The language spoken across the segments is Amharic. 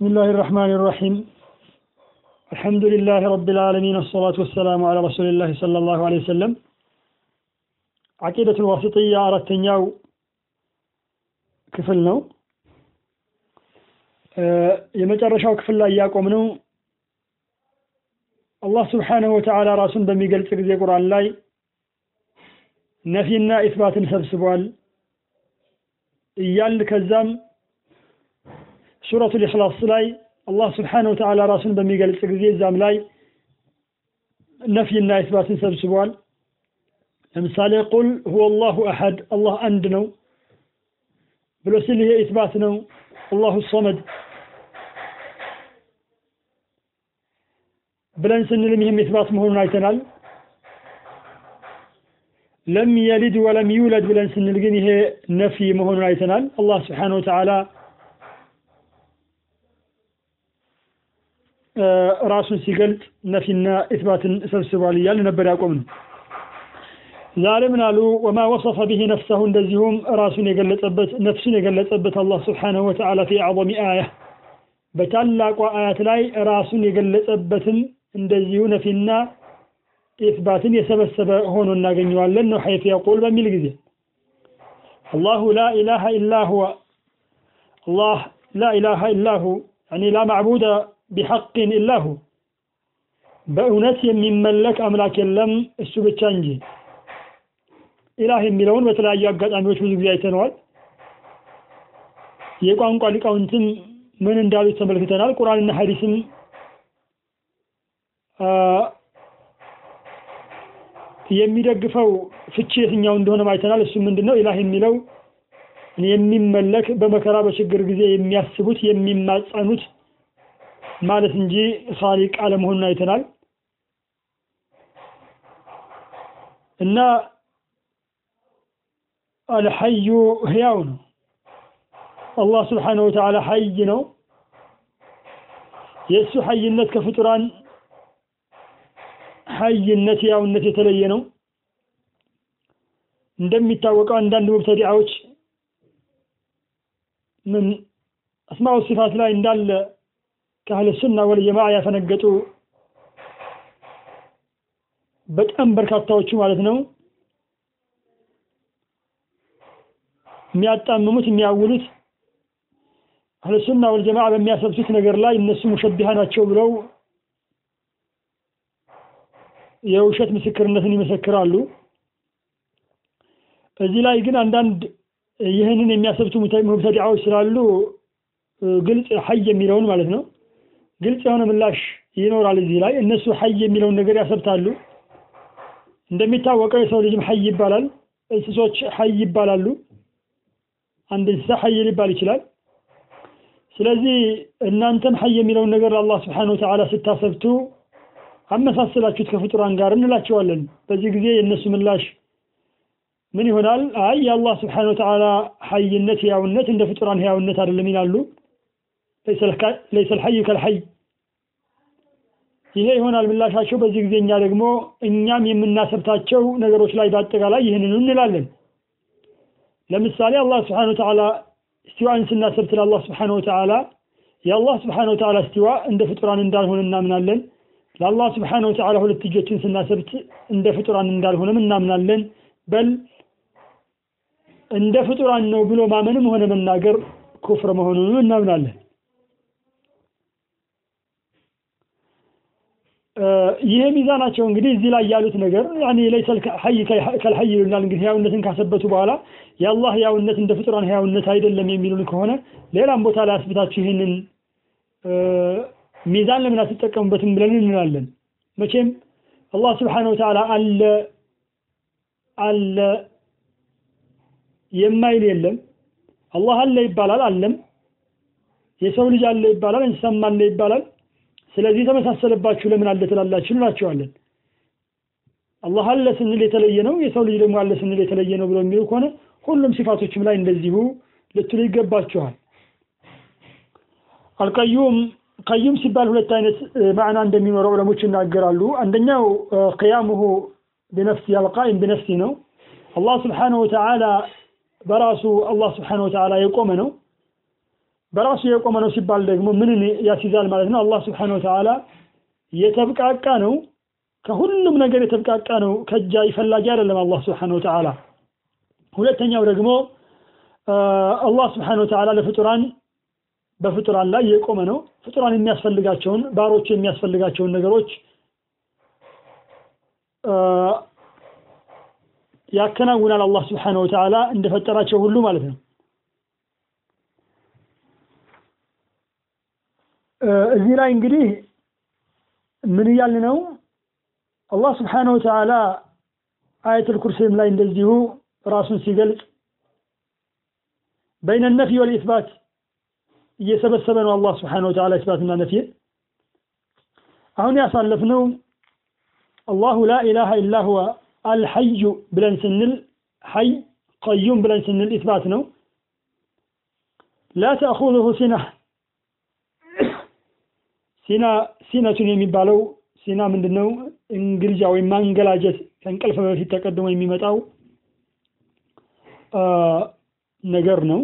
بسم الله الرحمن الرحيم الحمد لله رب العالمين والصلاة والسلام على رسول الله صلى الله عليه وسلم عقيدة الواسطية أردتنياو ክፍል ነው የመጨረሻው ክፍል ላይ እያቆም ነው አላህ ስብሓንሁ ወተዓላ ራሱን በሚገልጽ ጊዜ ቁርአን ላይ ነፊና ኢስባትን ሰብስቧል እያል ከዛም ሱረቱ ልእክላስ ላይ አላህ ስብሓንሁ ወተዓላ ራሱን በሚገልጽ ጊዜ እዛም ላይ ነፊና ኢስባትን ሰብስቧል ለምሳሌ ቁል ሁወ አላሁ አሐድ አላህ አንድ ነው ብሎ ሲል ይሄ ኢስባት ነው አላሁ ሰመድ ብለን ስንልም ይህም ኢስባት መሆኑን አይተናል ለም የሊድ ወለም ይውለድ ብለን ስንል ግን ይሄ ነፊ መሆኑን አይተናል አላህ ስብሓን ወተዓላ ራሱን ሲገልጽ ነፊና ኢስባትን ሰብስቧል እያል ነበር ያቆም ነው ዛሬ ምን አሉ? ወማ ወሰፈ ብሂ ነፍሰሁ እንደዚሁም ራሱን የገለጸበት ነፍሱን የገለጸበት አላህ ስብሓንሁ ወተዓላ ፊ አዕظሚ አያ። በታላቋ አያት ላይ ራሱን የገለጸበትም እንደዚሁ ነፊና ኢስባትን የሰበሰበ ሆኖ እናገኘዋለን ነው ሐይፍ የቁል በሚል ጊዜ። አላሁ ላ ኢላ ሁወ አላህ ላ ኢላ ሁ ላ ማዕቡደ ቢሐቅን ኢላ ሁ በእውነት የሚመለክ አምላክ የለም እሱ ብቻ እንጂ። ኢላህ የሚለውን በተለያዩ አጋጣሚዎች ብዙ ጊዜ አይተነዋል። የቋንቋ ሊቃውንትም ምን እንዳሉት ተመልክተናል። ቁርአንና ሐዲስም የሚደግፈው ፍቺ የትኛው እንደሆነ አይተናል። እሱ ምንድነው? ኢላህ የሚለው የሚመለክ በመከራ በችግር ጊዜ የሚያስቡት የሚማጸኑት ማለት እንጂ ኻሊቅ አለመሆኑን አይተናል። እና አልሐዩ ህያው ነው። አላህ ስብሓንሁ ወተዓላ ሐይ ነው። የእሱ ሐይነት ከፍጡራን ሐይነት ህያውነት የተለየ ነው። እንደሚታወቀው አንዳንድ ሙብተዲዓዎች ምን አስማው ሲፋት ላይ እንዳለ ከአህለ ሱና ወልጀማዓ ያፈነገጡ በጣም በርካታዎቹ ማለት ነው የሚያጣምሙት የሚያውሉት አህለሱና ወልጀማዓ በሚያሰብቱት ነገር ላይ እነሱ ሙሸቢሃ ናቸው ብለው የውሸት ምስክርነትን ይመሰክራሉ። እዚህ ላይ ግን አንዳንድ ይህንን የሚያሰብቱ ሙብተዲዓዎች ስላሉ ግልጽ ሀይ የሚለውን ማለት ነው ግልጽ የሆነ ምላሽ ይኖራል እዚህ ላይ። እነሱ حي የሚለውን ነገር ያሰብታሉ። እንደሚታወቀው የሰው ልጅም حي ይባላል። እንስሶች حي ይባላሉ። አንድ እንስሳ حي ሊባል ይችላል። ስለዚህ እናንተም حي የሚለውን ነገር ለአላህ سبحانه وتعالى ስታሰብቱ አመሳሰላችሁት ከፍጡራን ጋር እንላቸዋለን በዚህ ጊዜ የእነሱ ምላሽ ምን ይሆናል? አይ የአላህ سبحانه وتعالى ሀይነት ህያውነት እንደ ፍጡራን ህያውነት አይደለም ይላሉ። ለይሰ ልሐይ ከልሐይ ይሄ ይሆናል ምላሻቸው። በዚህ ጊዜ እኛ ደግሞ እኛም የምናሰብታቸው ነገሮች ላይ በአጠቃላይ ይህንኑ እንላለን። ለምሳሌ አላህ ስብሓን ወተዓላ እስቲዋን ስናሰብት ለአላህ ስብሓን ወተዓላ የአላህ ስብሓን ወተዓላ እስቲዋ እንደ ፍጡራን እንዳልሆነ እናምናለን። ለአላህ ስብሓን ወተዓላ ሁለት እጆችን ስናሰብት እንደ ፍጡራን እንዳልሆነም እናምናለን። በል እንደ ፍጡራን ነው ብሎ ማመንም ሆነ መናገር ኩፍር መሆኑንም እናምናለን ይሄ ሚዛናቸው እንግዲህ እዚህ ላይ ያሉት ነገር ያኔ ለይሰል ሐይ ከልሐይ ይሉናል። እንግዲህ ህያውነትን ካሰበቱ በኋላ የአላህ ህያውነት እንደ ፍጡራን ህያውነት አይደለም የሚሉን ከሆነ ሌላም ቦታ ላይ አስብታችሁ ይህንን ሚዛን ለምን አትጠቀሙበትም ብለን እንላለን? መቼም አላህ ስብሓን ወተዓላ አለ አለ የማይል የለም። አላህ አለ ይባላል አለም። የሰው ልጅ አለ ይባላል እንስሳም አለ ይባላል ስለዚህ ተመሳሰለባችሁ ለምን አለ ትላላችሁ? እንላቸዋለን። አላህ አለ ስንል የተለየ ነው የሰው ልጅ ደግሞ አለ ስንል የተለየ ነው ብሎ የሚሉ ከሆነ ሁሉም ሲፋቶችም ላይ እንደዚሁ ልትሉ ይገባችኋል። አልቀዩም ቀዩም ሲባል ሁለት አይነት ማዕና እንደሚኖረው ዑለሞች ይናገራሉ። አንደኛው ቅያሙሁ ቢነፍሲ አልቃኢም ቢነፍሲ ነው። አላህ ስብሓንሁ ወተዓላ በራሱ አላህ ስብሓንሁ ወተዓላ የቆመ ነው በራሱ የቆመ ነው ሲባል ደግሞ ምንን ያስይዛል ማለት ነው? አላህ ስብሓነሁ ወተዓላ የተብቃቃ ነው፣ ከሁሉም ነገር የተብቃቃ ነው፣ ከእጃ ይፈላጊ አይደለም አላህ ስብሓነሁ ወተዓላ። ሁለተኛው ደግሞ አላህ ስብሓነሁ ወተዓላ ለፍጡራን በፍጡራን ላይ የቆመ ነው። ፍጡራን የሚያስፈልጋቸውን ባሮቹ የሚያስፈልጋቸውን ነገሮች ያከናውናል አላህ ስብሓነሁ ወተዓላ እንደፈጠራቸው ሁሉ ማለት ነው። እዚህ ላይ እንግዲህ ምን እያልን ነው? አላህ ስብሓነሁ ወተዓላ አየቱል ኩርሲም ላይ እንደዚሁ ራሱን ሲገልጽ በይነ ነፊ ወልኢስባት እየሰበሰበ ነው አላህ ስብሓነሁ ወተዓላ ኢስባትና ነፊን። አሁን ያሳለፍነው አላሁ ላ ኢላሃ ኢላ ሁወ አልሐዩ ብለን ስንል ሐይ ቀዩም ብለን ስንል ኢስባት ነው። ላ ተእኹዙሁ ሲና ሲና ሲነቱን የሚባለው ሲና ምንድን ነው? እንግልጃ ወይም ማንገላጀት ከእንቅልፍ በፊት ተቀድሞ የሚመጣው ነገር ነው።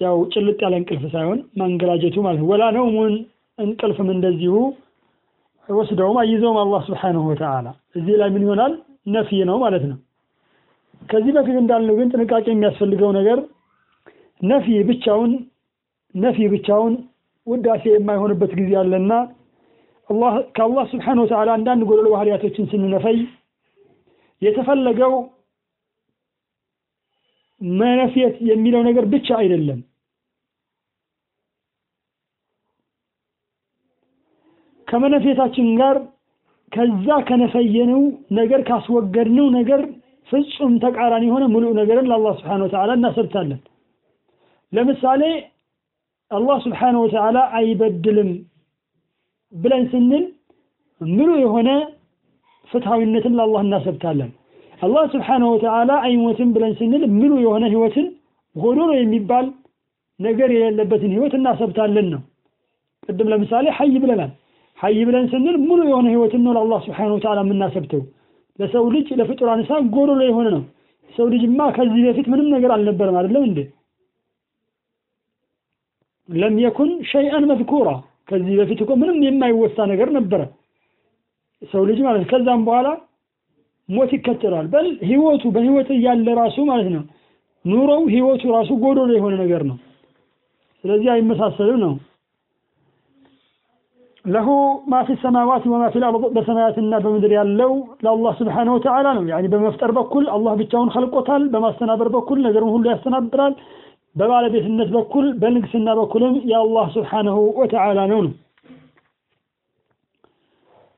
ያው ጭልጥ ያለ እንቅልፍ ሳይሆን ማንገላጀቱ ማለት ነው። ወላ ነውሙን እንቅልፍም እንደዚሁ ወስደውም አይዘውም አላህ ስብሓነሁ ወተዓላ። እዚህ ላይ ምን ይሆናል? ነፍይ ነው ማለት ነው። ከዚህ በፊት እንዳልነው ግን ጥንቃቄ የሚያስፈልገው ነገር ነፍይ ብቻውን ነፍይ ብቻውን ውዳሴ የማይሆንበት ጊዜ አለና አላህ ከአላህ ስብሓነሁ ወተዓላ አንዳንድ ጎደሎ ባህሪያቶችን ስንነፈይ የተፈለገው መነፍየት የሚለው ነገር ብቻ አይደለም። ከመነፍየታችን ጋር ከዛ ከነፈየነው ነገር ካስወገድነው ነገር ፍጹም ተቃራኒ የሆነ ሙሉእ ነገርን ለአላህ ስብሓነሁ ወተዓላ እናሰብታለን። ለምሳሌ አላህ ስብሓነሁ ወተዓላ አይበድልም ብለን ስንል ሙሉ የሆነ ፍትሐዊነትን ለአላህ እናሰብታለን። አላህ ስብሓነሁ ወተዓላ አይሞትም ብለን ስንል ሙሉ የሆነ ህይወትን ጎዶሎ የሚባል ነገር የሌለበትን ህይወት እናሰብታለን ነው። ቅድም ለምሳሌ ሐይ ብለናል። ሐይ ብለን ስንል ሙሉ የሆነ ህይወትን ነው ለአላህ ስብሓነሁ ወተዓላ የምናሰብተው። ለሰው ልጅ ለፍጡራን ሳ ጎዶሎ የሆነ ነው። ሰው ልጅማ ከዚህ በፊት ምንም ነገር አልነበረም አይደለም እንዴ? لم يكن شيئا مذكورا ከዚህ በፊት እኮ ምንም የማይወሳ ነገር ነበረ ሰው ልጅ ማለት ከዛም በኋላ ሞት ይከተለዋል። بل ህይወቱ በህይወት እያለ ራሱ ማለት ነው ኑሮው ህይወቱ ራሱ ጎዶሎ የሆነ ነገር ነው። ስለዚህ አይመሳሰልም ነው። له ما في السماوات وما في الأرض በሰማያትና በምድር ያለው ለአላህ سبحانه وتعالى ነው። يعني በመፍጠር በኩል አላህ ብቻውን ኸልቆታል። በማስተናበር በኩል ነገሩን ሁሉ ያስተናብራል። በባለቤትነት በኩል በንግስና በኩልም የአላህ ስብሓነሁ ወተዓላ ነው ነው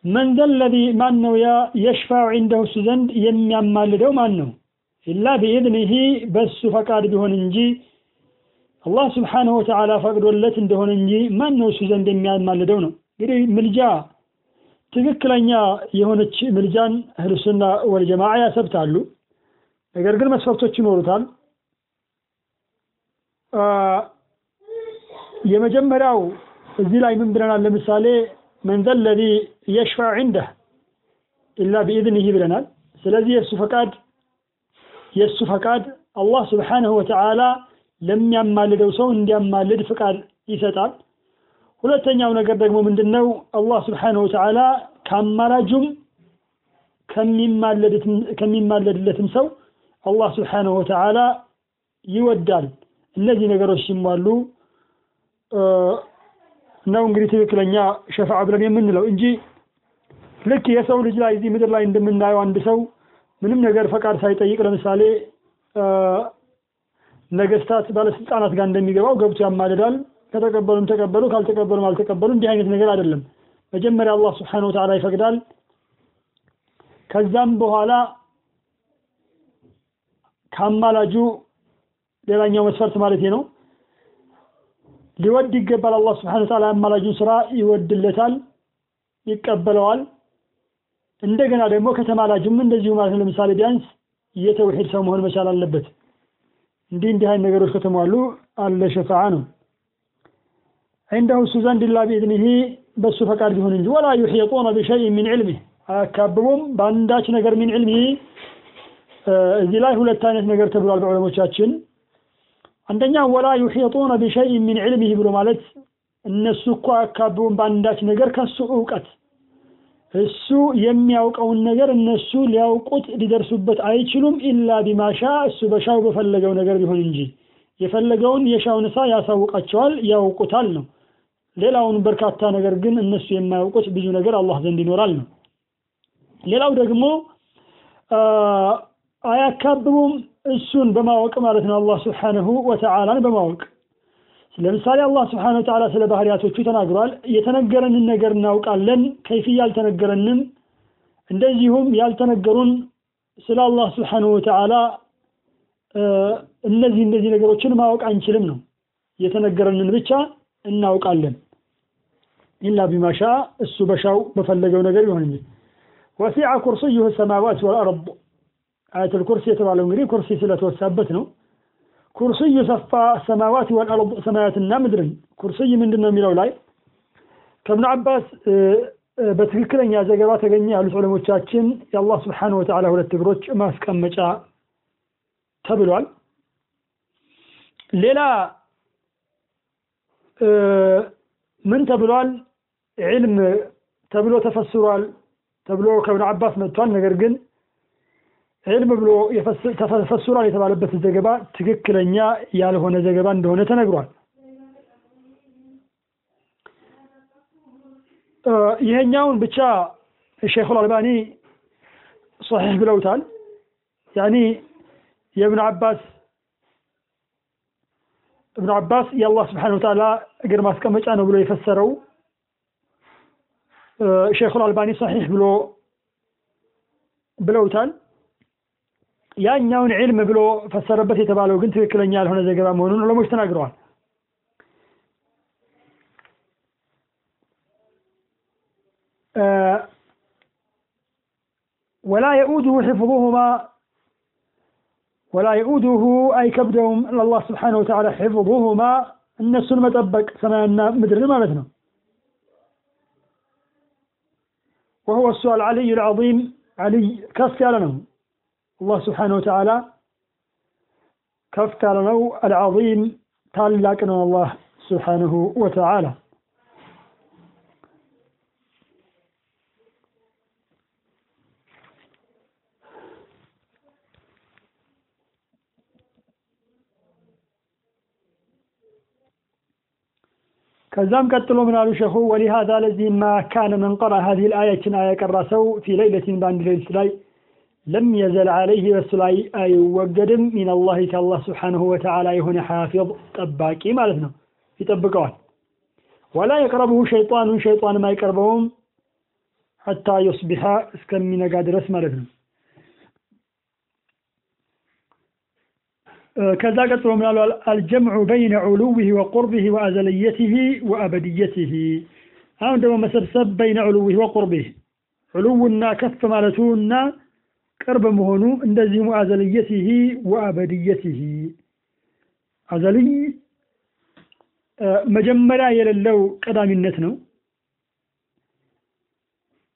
መን ዘለዚ ማን ነው ያ የሽፋዑ ዒንደሁ እሱ ዘንድ የሚያማልደው ማን ነው? ኢላ ቢኢዝኒሂ በሱ ፈቃድ ቢሆን እንጂ አላህ ስብሓነሁ ወተዓላ ፈቅዶለት እንደሆነ እንጂ ማን ነው እሱ ዘንድ የሚያማልደው ነው። እንግዲህ ምልጃ ትክክለኛ የሆነች ምልጃን አህሉ ሱና ወልጀማዓ ያሰብታሉ። ነገር ግን መስፈርቶች ይኖሩታል። የመጀመሪያው እዚህ ላይ ምን ብለናል? ለምሳሌ መን ዘለዚ የሽፋዕ ዒንደህ ኢላ ቢኢዝኒሂ ብለናል። ስለዚህ የእሱ ፈቃድ የእሱ ፈቃድ አላህ ስብሓነሁ ወተዓላ ለሚያማልደው ሰው እንዲያማልድ ፍቃድ ይሰጣል። ሁለተኛው ነገር ደግሞ ምንድን ነው? አላህ ስብሓነሁ ወተዓላ ከአማላጁም ከሚማለድለትም ሰው አላህ ስብሓነሁ ወተዓላ ይወዳል። እነዚህ ነገሮች ሲሟሉ ነው እንግዲህ ትክክለኛ ሸፋዓ ብለን የምንለው እንጂ ልክ የሰው ልጅ ላይ እዚህ ምድር ላይ እንደምናየው አንድ ሰው ምንም ነገር ፈቃድ ሳይጠይቅ ለምሳሌ ነገስታት፣ ባለስልጣናት ጋር እንደሚገባው ገብቶ ያማልዳል። ከተቀበሉም ተቀበሉ፣ ካልተቀበሉም አልተቀበሉ። እንዲህ አይነት ነገር አይደለም። መጀመሪያ አላህ ስብሓነሁ ወተዓላ ይፈቅዳል። ከዛም በኋላ ከአማላጁ ሌላኛው መስፈርት ማለት ነው ሊወድ ይገባል። አላህ ስብሓነሁ ወተዓላ አማላጁን ስራ ይወድለታል፣ ይቀበለዋል። እንደገና ደግሞ ከተማላጁም እንደዚሁ ማለት ነው። ለምሳሌ ቢያንስ የተውሂድ ሰው መሆን መቻል አለበት። እንዲህ እንዲህ አይነት ነገሮች ከተሟሉ አለ ሸፋዓ ነው። عنده እሱ ዘንድ إلا بإذنه በሱ ፈቃድ ቢሆን እንጂ ولا يحيطون بشيء من علمه አያካብቡም በአንዳች ነገር من علمه እዚህ ላይ ሁለት አይነት ነገር ተብሏል በዑለሞቻችን። አንደኛ ولا يحيطون بشيء من علمه ብሎ ማለት እነሱ እኮ አያካብቡም በአንዳች ነገር ከሱ እውቀት እሱ የሚያውቀውን ነገር እነሱ ሊያውቁት ሊደርሱበት አይችሉም إلا بما شاء እሱ በሻው በፈለገው ነገር ቢሆን እንጂ። የፈለገውን የሻውን እሳ ያሳውቃቸዋል ያውቁታል ነው። ሌላውን በርካታ ነገር ግን እነሱ የማያውቁት ብዙ ነገር አላህ ዘንድ ይኖራል ነው። ሌላው ደግሞ አያካብቡም እሱን በማወቅ ማለት ነው አላህ ስብሓንሁ ወተዓላን በማወቅ። ለምሳሌ አላህ ስብሓን ወተዓላ ስለ ባህሪያቶቹ ተናግሯል። የተነገረንን ነገር እናውቃለን። ከይፍያ አልተነገረንም እንደዚሁም ያልተነገሩን ስለ አላህ ስብሓንሁ ወተዓላ እነዚህ እነዚህ ነገሮችን ማወቅ አንችልም ነው። የተነገረንን ብቻ እናውቃለን። ኢላ ቢማሻ እሱ በሻው በፈለገው ነገር ይሆን እንጂ። ወሲዐ ኩርሲዩሁ ሰማዋት ወልአርድ አያተል ኩርሲ የተባለው እንግዲህ ኩርሲ ስለተወሳበት ነው። ኩርሲዩ ሰፋ ሰማዋት ወልአርድ ሰማያትና ምድርን። ኩርሲይ ምንድን ነው የሚለው ላይ ከእብኑ አባስ በትክክለኛ ዘገባ ተገኘ ያሉት ዑለሞቻችን የአላህ ስብሓን ወተዓላ ሁለት እግሮች ማስቀመጫ ተብሏል። ሌላ ምን ተብሏል? ዕልም ተብሎ ተፈስሯል ተብሎ ከእብኑ አባስ መጥቷል። ነገር ግን ዕልም ብሎ ተፈስሯል የተባለበት ዘገባ ትክክለኛ ያልሆነ ዘገባ እንደሆነ ተነግሯል። ይሄኛውን ብቻ ሼኹል አልባኒ ሶሒሕ ብለውታል። ያኒ የእብኑ አባስ እብኑ አባስ የአላህ ስብሓን ወተዓላ እግር ማስቀመጫ ነው ብሎ የፈሰረው ሼኹል አልባኒ ሰሒሕ ብሎ ብለውታል ያኛውን ዒልም ብሎ ፈሰረበት የተባለው ግን ትክክለኛ ያልሆነ ዘገባ መሆኑን ዑለሞች ተናግረዋል። ولا يؤوده حفظهما ولا يؤوده أي كبدهم الله سبحانه وتعالى حفظهما الناس ما تبك ሰማያና مدري ما مثله وهو السؤال علي العظيم علي كاس يعلنهم ነው አላህ ስብሓን ወተዓላ ከፍ ያለ ነው العظيم ታላቅ ነው አላህ ስብሓንሁ ወተዓላ ከዛም ቀጥሎ ምን አሉ ሸኹ ወሊሃዛ ለዚህማ ካነ መን ቀራ ሀዚህ ልአያችን አያ የቀራ ሰው ፊ ለይለትን በአንድ ሌሊት ላይ ለም የዘል ዓለይህ በሱ ላይ አይወገድም ሚንላህ ከአላህ ስብሓንሁ ወተዓላ የሆነ ሓፊظ ጠባቂ ማለት ነው ይጠብቀዋል ወላ የቅረብሁ ሸይጣኑን ሸይጣንም አይቀርበውም ሐታ ዩስቢሐ እስከሚነጋ ድረስ ማለት ነው ከዛ ቀጥሎ ምን አሉ አልጀምዑ በይነ ዑሉዊህ ወቁርቢህ ወአዘልየትህ ወአበድየትህ አሁን ደግሞ መሰብሰብ በይነ ዑሉዊህ ወቁርቢህ ዑሉውና ከፍ ማለቱና ቅርብ መሆኑ እንደዚሁም አዘልየትህ ወአበድየትህ አዘልይ መጀመሪያ የሌለው ቀዳሚነት ነው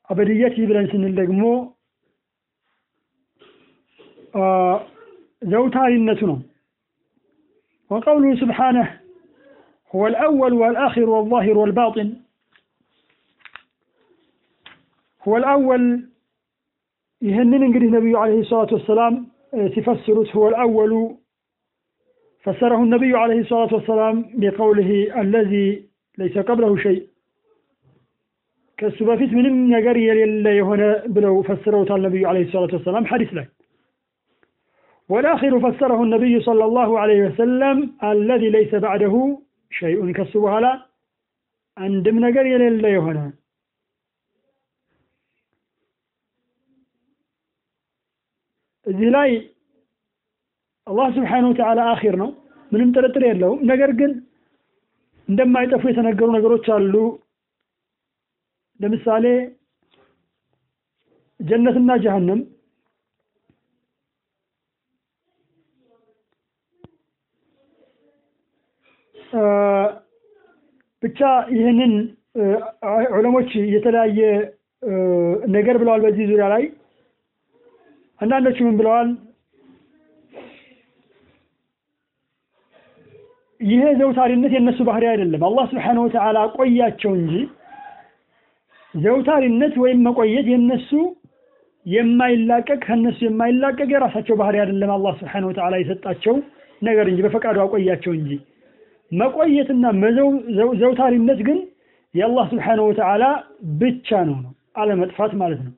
አበድየትህ ብለን ስንል ደግሞ ዘውታሪነቱ ነው وقوله سبحانه هو الأول والآخر والظاهر والباطن هو الأول يهنن انقري النبي عليه الصلاة والسلام تفسرت هو الأول. فسره النبي عليه الصلاة والسلام بقوله الذي ليس قبله شيء. كالسبافيت من نقري يلي هنا بلو فسروت النبي عليه الصلاة والسلام حديث له. والآخر فسره النبي صلى الله عليه وسلم الذي ليس بعده شيء كسبها لا. عندم نقر يلي هنا እዚህ ላይ አላህ ስብሓን ወተዓላ አኺር ነው። ምንም ጥርጥር የለውም። ነገር ግን እንደማይጠፉ የተነገሩ ነገሮች አሉ። ለምሳሌ ጀነትና ጀሃነም ብቻ ይህንን ዑለሞች የተለያየ ነገር ብለዋል በዚህ ዙሪያ ላይ አንዳንዶቹ ምን ብለዋል ይሄ ዘውታሪነት የእነሱ ባህሪ አይደለም። አላህ ስብሓነሁ ወተዓላ ቆያቸው እንጂ ዘውታሪነት ወይም መቆየት የነሱ የማይላቀቅ ከነሱ የማይላቀቅ የራሳቸው ባህሪ አይደለም። አላህ ስብሓነሁ ወተዓላ የሰጣቸው ነገር እንጂ በፈቃዱ አቆያቸው እንጂ መቆየትና ዘውታሪነት ግን የአላህ ስብሓነሁ ወተዓላ ብቻ ነው ነው አለመጥፋት ማለት ነው።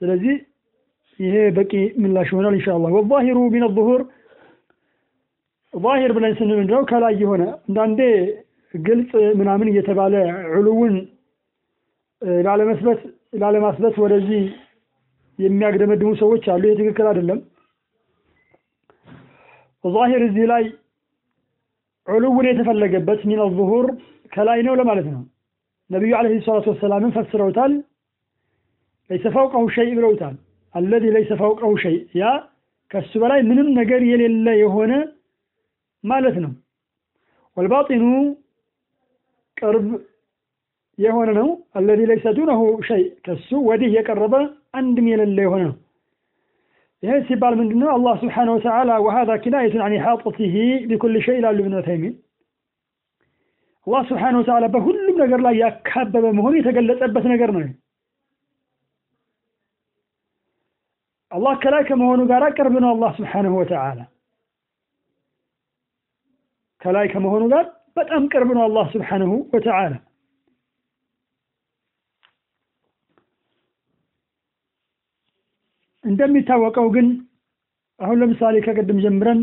ስለዚህ ይሄ በቂ ምላሽ ይሆናል ኢንሻአላህ። ወዛሂሩ ሚን ዙሁር ዛሂር ብለን ስንል እንደው ከላይ የሆነ አንዳንዴ ግልጽ ምናምን እየተባለ ዑሉውን ላለመስበት ላለማስበት ወደዚህ የሚያግደመድሙ ሰዎች አሉ። ይህ ትክክል አይደለም። ዛሂር እዚህ ላይ ዑሉውን የተፈለገበት ሚን ዙሁር ከላይ ነው ለማለት ነው። ነቢዩ ዓለይሂ ሰላቱ ወሰላምን ፈስረውታል። ለይሰ ፈውቀሁ ሸይ ብለውታል። አለዚ ለይሰ ፈውቀሁ ሸይ ያ ከሱ በላይ ምንም ነገር የሌለ የሆነ ማለት ነው። ወልባጢኑ ቅርብ የሆነ ነው። አለዚ ለይሰ ዱነሁ ሸይ ከሱ ወዲህ የቀረበ አንድም የሌለ የሆነ ነው። ይህ ሲባል ምንድን ነው? አላህ ስብሓነሁ ወተዓላ ወሃዛ ኪናየቱን አን ኢሓጠቲሂ ቢኩል ሸይ ይላሉ ኢብኑ ዑሰይሚን። አላህ ስብሓነሁ ወተዓላ በሁሉም ነገር ላይ ያካበበ መሆኑ የተገለጸበት ነገር ነው። አላህ ከላይ ከመሆኑ ጋር ቅርብ ነው። አላህ ስብሓነሁ ወተዓላ ከላይ ከመሆኑ ጋር በጣም ቅርብ ነው። አላህ ስብሓነሁ ወተዓላ እንደሚታወቀው ግን አሁን ለምሳሌ ከቅድም ጀምረን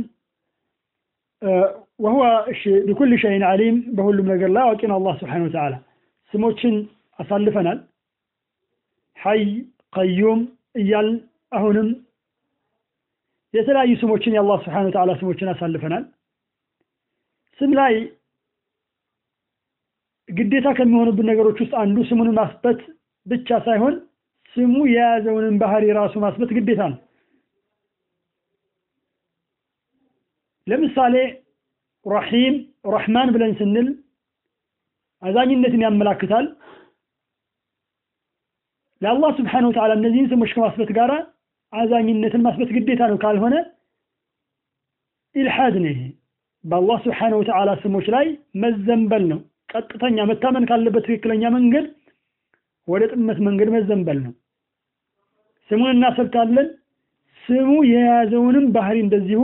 ወሁወ እሺ ቢኩል ሸይን ዓሊም በሁሉም ነገር ላይ አዋቂ ነው አላህ ስብሓነሁ ወተዓላ። ስሞችን አሳልፈናል። ሐይ ቀዩም እያል አሁንም የተለያዩ ስሞችን የአላህ ስብሓነሁ ወተዓላ ስሞችን አሳልፈናል። ስም ላይ ግዴታ ከሚሆኑብን ነገሮች ውስጥ አንዱ ስሙን ማስበት ብቻ ሳይሆን ስሙ የያዘውንም ባህሪ ራሱ ማስበት ግዴታ ነው። ለምሳሌ ረሒም ረሕማን ብለን ስንል አዛኝነትን ያመላክታል። ለአላህ ስብሓነሁ ወተዓላ እነዚህን ስሞች ከማስበት ጋር አዛኝነትን ማስበት ግዴታ ነው። ካልሆነ ኢልሓድ ነው። ይሄ በአላህ ስብሓነሁ ወተዓላ ስሞች ላይ መዘንበል ነው። ቀጥተኛ መታመን ካለበት ትክክለኛ መንገድ ወደ ጥመት መንገድ መዘንበል ነው። ስሙን እናሰብታለን። ስሙ የያዘውንም ባህሪ እንደዚሁ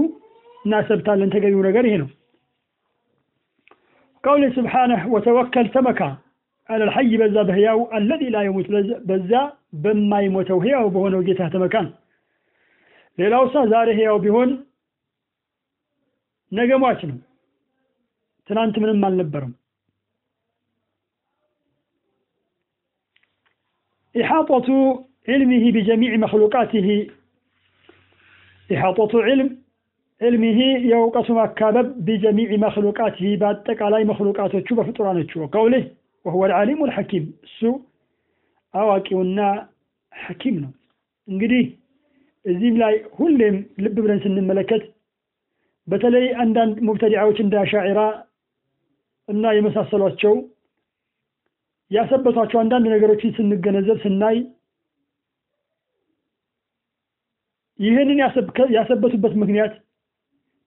እናሰብታለን። ተገቢው ነገር ይሄ ነው። ቀውል ስብሓነህ ወተወከል ተመካ አለል በዛ በህያው አለዚ ላ የሙት በዛ በማይሞተው ህያው በሆነው ጌታ ተመካ ነው። ሌላው ሳ ዛሬ ህያው ቢሆን ነገ ሟች ነው። ትናንት ምንም አልነበረም። ኢሓጠቱ ዕልሚሂ ቢጀሚዕ መክሉቃቲሂ ኢሓጠቱ ዕልም ዕልሚሂ የእውቀቱ ማካበብ ቢጀሚዕ መክሉቃቲሂ በአጠቃላይ መክሉቃቶቹ በፍጡራኖቹ ወቀውልህ ወሁወ ልዓሊሙ ልሐኪም እሱ አዋቂውና ሐኪም ነው። እንግዲህ እዚህም ላይ ሁሌም ልብ ብለን ስንመለከት በተለይ አንዳንድ ሙብተዲዓዎች እንደ አሻዒራ እና የመሳሰሏቸው ያሰበቷቸው አንዳንድ ነገሮችን ስንገነዘብ ስናይ ይህንን ያሰበቱበት ምክንያት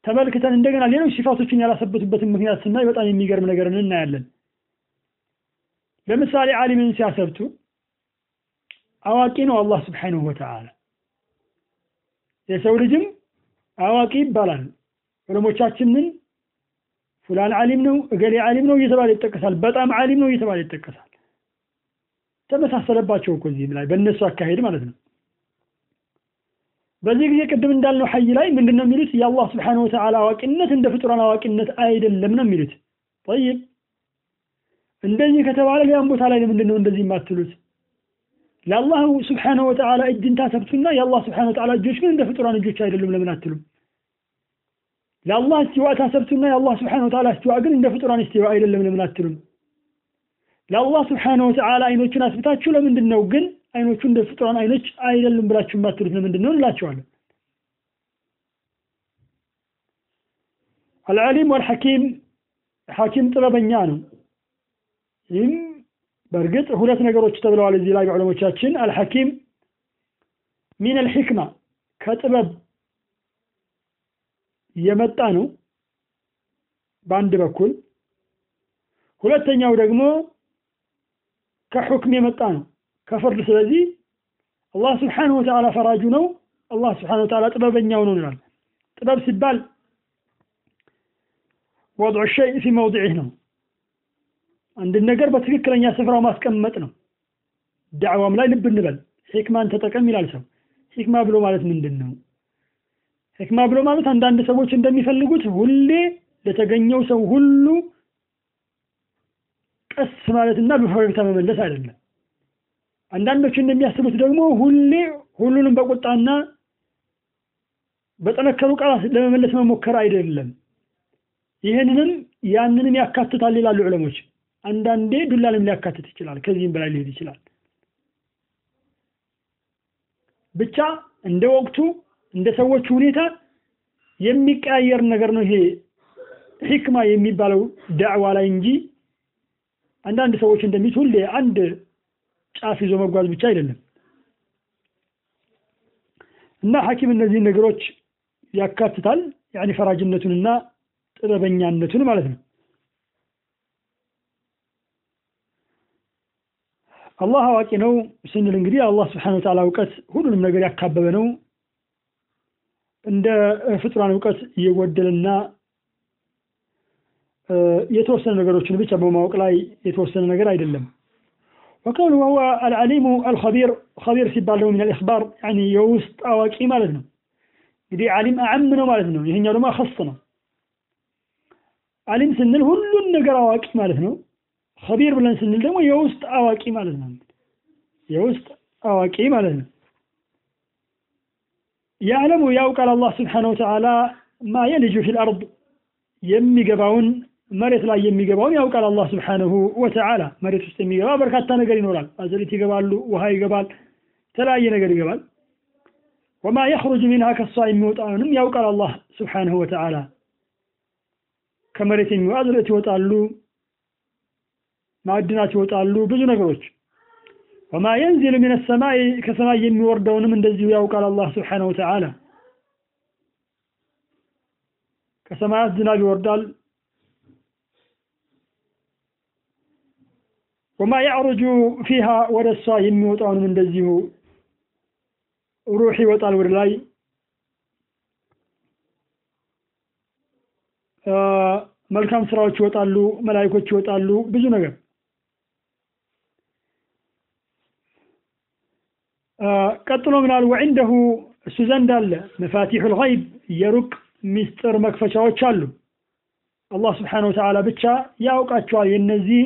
ተመልክተን እንደገና ሌሎች ሲፋቶችን ያላሰበቱበትን ምክንያት ስናይ በጣም የሚገርም ነገርን እናያለን። ለምሳሌ ዓሊምን ሲያሰብቱ አዋቂ ነው አላህ ስብሓነሁ ወተዓላ። የሰው ልጅም አዋቂ ይባላል። ዑለሞቻችንን ፉላን ዓሊም ነው እገሌ ዓሊም ነው እየተባለ ይጠቀሳል። በጣም ዓሊም ነው እየተባለ ይጠቀሳል። ተመሳሰለባቸው እኮ እዚህም ላይ በእነሱ አካሄድ ማለት ነው። በዚህ ጊዜ ቅድም እንዳልነው ሐይ ላይ ምንድን ነው የሚሉት? የአላህ ስብሓነሁ ወተዓላ አዋቂነት እንደ ፍጡራን አዋቂነት አይደለም ነው የሚሉት። ጠይብ እንደዚህ ከተባለ ሌላም ቦታ ላይ ለምንድን ነው እንደዚህ የማትሉት? ለአላህ ስብሓነሁ ወተዓላ እጅን ታሰብቱና የአላህ ስብሓነሁ ወተዓላ እጆች ግን እንደ ፍጡራን እጆች አይደሉም ለምን አትሉም? ለአላህ እስቲዋ ታሰብቱና የአላህ ስብሓነሁ ወተዓላ እስቲዋ ግን እንደ ፍጡራን እስቲዋ አይደለም ለምን አትሉም? ለአላህ ስብሓነሁ ወተዓላ አይኖቹን አስብታችሁ ለምንድን ነው ግን አይኖቹ እንደ ፍጡራን አይኖች አይደሉም ብላችሁ የማትሉት ለምንድን ነው እንላቸዋለን። አልዓሊም ወልሐኪም ሐኪም ጥበበኛ ነው። ይህም በእርግጥ ሁለት ነገሮች ተብለዋል እዚህ ላይ ዑለሞቻችን አልሐኪም ሚን አልሕክማ ከጥበብ የመጣ ነው በአንድ በኩል። ሁለተኛው ደግሞ ከሑክም የመጣ ነው ከፍርድ። ስለዚህ አላህ ስብሓንሁ ወተዓላ ፈራጁ ነው። አላህ ስብሓንሁ ወተዓላ ጥበበኛው ነው እንላለን። ጥበብ ሲባል ወضዑ ሸይእ ፊ መውضዕህ ነው። አንድን ነገር በትክክለኛ ስፍራው ማስቀመጥ ነው። ዳዕዋም ላይ ልብ እንበል። ሂክማን ተጠቀም ይላል ሰው። ሂክማ ብሎ ማለት ምንድን ነው ሂክማ ብሎ ማለት አንዳንድ ሰዎች እንደሚፈልጉት ሁሌ ለተገኘው ሰው ሁሉ ቀስ ማለትና በፈገግታ መመለስ አይደለም። አንዳንዶች እንደሚያስቡት ደግሞ ሁሌ ሁሉንም በቁጣና በጠነከሩ ቃላት ለመመለስ መሞከር አይደለም። ይህንንም ያንንም ያካትታል ይላሉ ዑለሞች አንዳንዴ ዱላንም ሊያካትት ይችላል ከዚህም በላይ ሊሄድ ይችላል። ብቻ እንደ ወቅቱ እንደ ሰዎቹ ሁኔታ የሚቀያየር ነገር ነው ይሄ ሂክማ የሚባለው ዳዕዋ ላይ እንጂ አንዳንድ ሰዎች እንደሚት ሁሌ አንድ ጫፍ ይዞ መጓዝ ብቻ አይደለም። እና ሐኪም እነዚህን ነገሮች ያካትታል ያኒ ፈራጅነቱንና ጥበበኛነቱን ማለት ነው አላህ አዋቂ ነው ስንል እንግዲህ አላህ ስብሓን ወተዓላ እውቀት ሁሉንም ነገር ያካበበ ነው። እንደ ፍጡራን እውቀት እየጎደልና የተወሰነ ነገሮችን ብቻ በማወቅ ላይ የተወሰነ ነገር አይደለም። ወከውኑ ወሁወ አልዓሊሙ አልኸቢር ኸቢር ሲባል ደግሞ አልእኽባር ያኒ የውስጥ አዋቂ ማለት ነው። እንግዲህ ዓሊም አዕም ነው ማለት ነው። ይሄኛው ደግሞ አኸስ ነው። ዓሊም ስንል ሁሉን ነገር አዋቂ ማለት ነው ኸቢር ብለን ስንል ደግሞ የውስጥ አዋቂ ማለት ነው። የውስጥ አዋቂ ማለት ነው። ያዕለሙ ያውቃል አላህ ስብሓነሁ ወተዓላ ማ የልጁ ፊል አርድ የሚገባውን መሬት ላይ የሚገባውን ያውቃል አላህ ስብሓነሁ ወተዓላ መሬት ውስጥ የሚገባ በርካታ ነገር ይኖራል። አዘሪት ይገባሉ ውሃ ይገባል የተለያየ ነገር ይገባል። ወማ የኽሩጅ ሚንሃ ከሷ የሚወጣውንም ያውቃል አላህ ስብሓነሁ ወተዓላ ከመሬት የሚወጣ አዝርዕት ይወጣሉ ማዕድናት ይወጣሉ ብዙ ነገሮች። ወማ የንዚሉ ሚን ሰማይ ከሰማይ የሚወርደውንም እንደዚሁ ያውቃል አላህ ስብሓነሁ ወተዓላ። ከሰማያት ዝናብ ይወርዳል። ወማ ያዕሩጁ ፊሃ ወደ እሷ የሚወጣውንም እንደዚሁ ሩህ ይወጣል ወደ ላይ። መልካም ስራዎች ይወጣሉ መላይኮች ይወጣሉ ብዙ ነገር ቀጥሎ ምናል ወዕንደሁ እሱ ዘንድ አለ። መፋቲሑ ልገይብ የሩቅ ሚስጥር መክፈቻዎች አሉ። አላህ ስብሓን ወተዓላ ብቻ ያውቃቸዋል። የነዚህ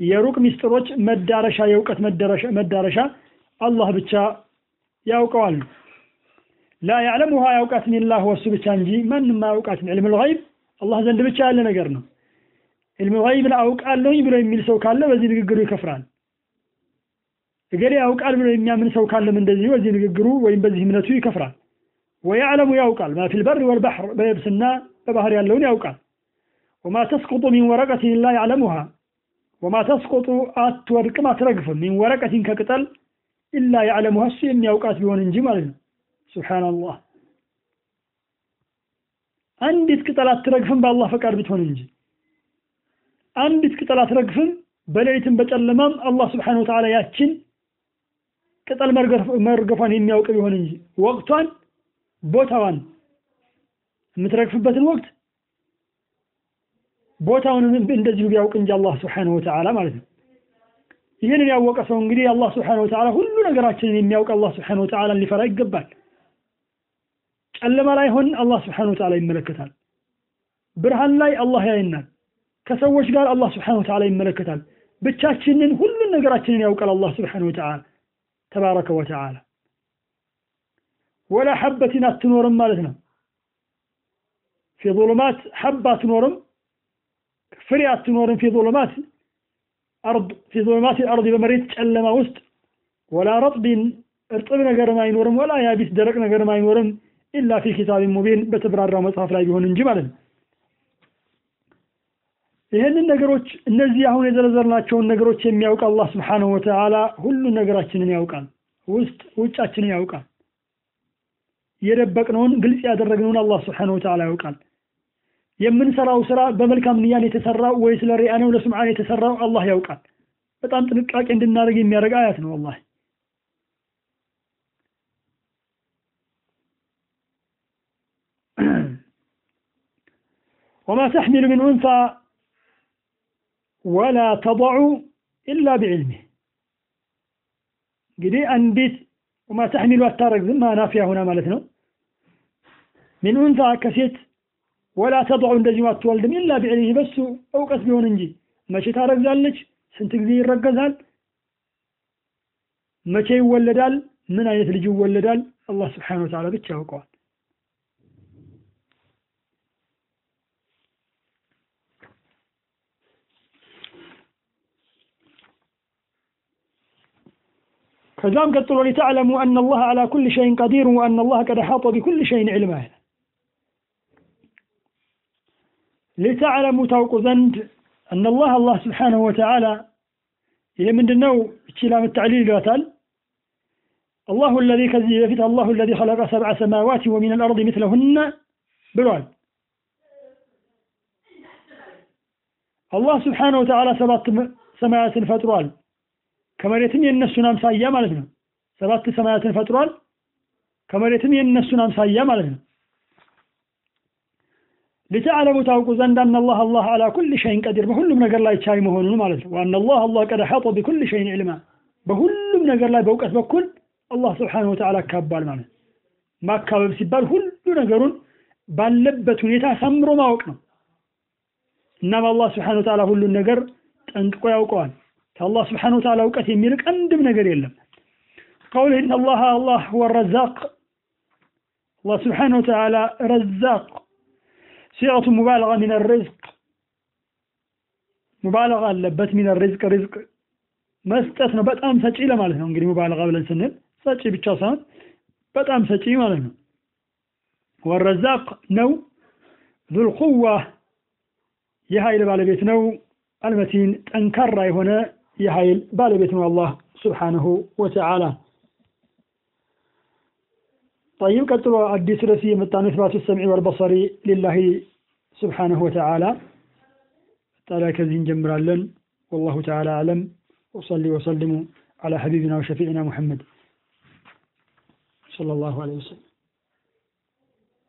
የሩቅ ሚስጥሮች መዳረሻ የእውቀት መዳረሻ አላህ ብቻ ያውቀዋል። ላ ያዕለሙሃ ያውቃትን ኢላህ ወሱ ብቻ እንጂ ማንም አያውቃትን ዕልም ልገይብ አላህ ዘንድ ብቻ ያለ ነገር ነው። ዕልም ገይብን አውቃለሁኝ ብሎ የሚል ሰው ካለ በዚህ ንግግሩ ይከፍራል እገሌ ያውቃል ብሎ የሚያምን ሰው ካለም እንደዚሁ በዚህ ንግግሩ ወይም በዚህ እምነቱ ይከፍራል። ወያዕለሙ ያውቃል ማ ፊ ልበር ወልባሕር በየብስና በባህር ያለውን ያውቃል። ወማ ተስቁጡ ሚን ወረቀትን ላ ያዕለሙሃ ወማ ተስቁጡ አትወድቅም አትረግፍም። ሚን ወረቀትን ከቅጠል ኢላ ያዕለሙሃ እሱ የሚያውቃት ቢሆን እንጂ ማለት ነው። ሱብሓነላህ። አንዲት ቅጠል አትረግፍም በአላህ ፈቃድ ብትሆን እንጂ። አንዲት ቅጠል አትረግፍም በሌሊትም በጨለማም አላህ ስብሓን ወተዓላ ያችን ቅጠል መርገፏን የሚያውቅ ቢሆን እንጂ ወቅቷን ቦታዋን የምትረግፍበትን ወቅት ቦታውንም እንደዚሁ ቢያውቅ እንጂ አላህ ስብሓን ወተዓላ ማለት ነው። ይህንን ያወቀ ሰው እንግዲህ አላህ ስብሓን ወተዓላ ሁሉ ነገራችንን የሚያውቅ አላህ ስብሓን ወተዓላን ሊፈራ ይገባል። ጨለማ ላይ ሆን አላህ ስብሓን ወተዓላ ይመለከታል። ብርሃን ላይ አላህ ያይናል። ከሰዎች ጋር አላህ ስብሓን ወተዓላ ይመለከታል። ብቻችንን ሁሉን ነገራችንን ያውቃል አላህ ስብሓን ወተዓላ ተባረከ ወተዓላ። ወላ ሐበቲን አትኖርም ማለት ነው። ፊ ظሉማት ሐባ አትኖርም ፍሬ አትኖርም ፊ ظሉማት ፊ ظሉማት አርድ በመሬት ጨለማ ውስጥ ወላ ረጥቢን እርጥብ ነገርም አይኖርም ወላ ያቢስ ደረቅ ነገርም አይኖርም ኢላ ፊ ኪታብን ሙቢን በተብራራው መጽሐፍ ላይ ቢሆን እንጂ ማለት ነው። ይህንን ነገሮች እነዚህ አሁን የዘረዘርናቸውን ነገሮች የሚያውቅ አላህ سبحانه وتعالى ሁሉን ነገራችንን ያውቃል ውስጥ ውጫችንን ያውቃል የደበቅነውን ግልጽ ያደረግነውን አላህ سبحانه وتعالى ያውቃል የምንሰራው ስራ በመልካም ንያን የተሰራው ወይስ ለሪያ ነው ለሱምዓን የተሰራው አላህ ያውቃል። በጣም ጥንቃቄ እንድናደርግ የሚያደርግ አያት ነው ወላሂ። ወማ ተሕሚሉ ሚን ኡንሳ ወላ ተضዑ ኢላ ቢዕልሚህ እንግዲህ አንዲት ወማ ተሕሚሉ አታረግዝም ማናፊያ ሆና ማለት ነው። ሚን ኡንሳ ከሴት ወላ ተضዑ እንደዚሁ አትወልድም ኢላ ቢዕልሚህ በሱ እውቀት ቢሆን እንጂ መቼ ታረግዛለች፣ ስንት ጊዜ ይረገዛል፣ መቼ ይወለዳል፣ ምን አይነት ልጅ ይወለዳል፣ አላህ ስብሓነሁ ወተዓላ ብቻ ያውቀዋል። ከዛም ቀጥሎ ሊተዕለሙ አነ አላህ ዓላ ኩል ሸይን ቀዲር ወአነ አላህ ቀድ አሓጠ ቢኩል ሸይን ዕልማ ይላል። ሊተዕለሙ ታውቁ ዘንድ አነ አላህ አላህ ስብሓነሁ ወተዓላ ይህ ምንድን ነው? እቺ ላም ተዕሊል ይሏታል። አላሁ አለዚ ከዚህ በፊት አላሁ አለዚ ኸለቀ ሰብዐ ሰማዋት ወሚን አልአርድ ሚስለሁነ ብሏል። አላህ ስብሓነሁ ወተዓላ ሰባት ሰማያትን ፈጥሯል። ከመሬትም የእነሱን አምሳያ ማለት ነው። ሰባት ሰማያትን ፈጥሯል። ከመሬትም የእነሱን አምሳያ ማለት ነው። ሊተዕለሙ ታውቁ ዘንድ አነ አላህ ዓላ ኩል ሸይን ቀዲር በሁሉም ነገር ላይ ቻይ መሆኑን ማለት ነው። ወአነ አላህ አላህ ቀድ አሓጠ ቢኩል ሸይን ዕልማ በሁሉም ነገር ላይ በእውቀት በኩል አላህ ስብሓነሁ ወተዓላ አካባል ማለት ማካበብ ሲባል ሁሉ ነገሩን ባለበት ሁኔታ አሳምሮ ማወቅ ነው። እናም አላህ ስብሓነሁ ወተዓላ ሁሉን ነገር ጠንቅቆ ያውቀዋል። ከአላህ ስብሓነሁ ወተዓላ እውቀት የሚርቅ አንድም ነገር የለም። ቀውል ኢነ አላህ አላህ ሁወ ረዛቅ አላህ ስብሓነሁ ወተዓላ ረዛቅ ሲቀቱ ሙባለጋ ሚን ርዝቅ ሙባለጋ አለበት። ሚን ርዝቅ ርዝቅ መስጠት ነው፣ በጣም ሰጪ ለማለት ነው። እንግዲህ ሙባለጋ ብለን ስንል ሰጪ ብቻ ሳይሆን በጣም ሰጪ ማለት ነው። ወረዛቅ ነው። ዙል ቁዋ የኃይል ባለቤት ነው። አልመቲን ጠንካራ የሆነ يحيل بالبيت الله سبحانه وتعالى. طيب كتروا حديث رسي متان إثبات السمع والبصر لله سبحانه وتعالى. تعالى كذين جمرا لن والله تعالى أعلم. وصلي وسلم على حبيبنا وشفيعنا محمد. صلى الله عليه وسلم.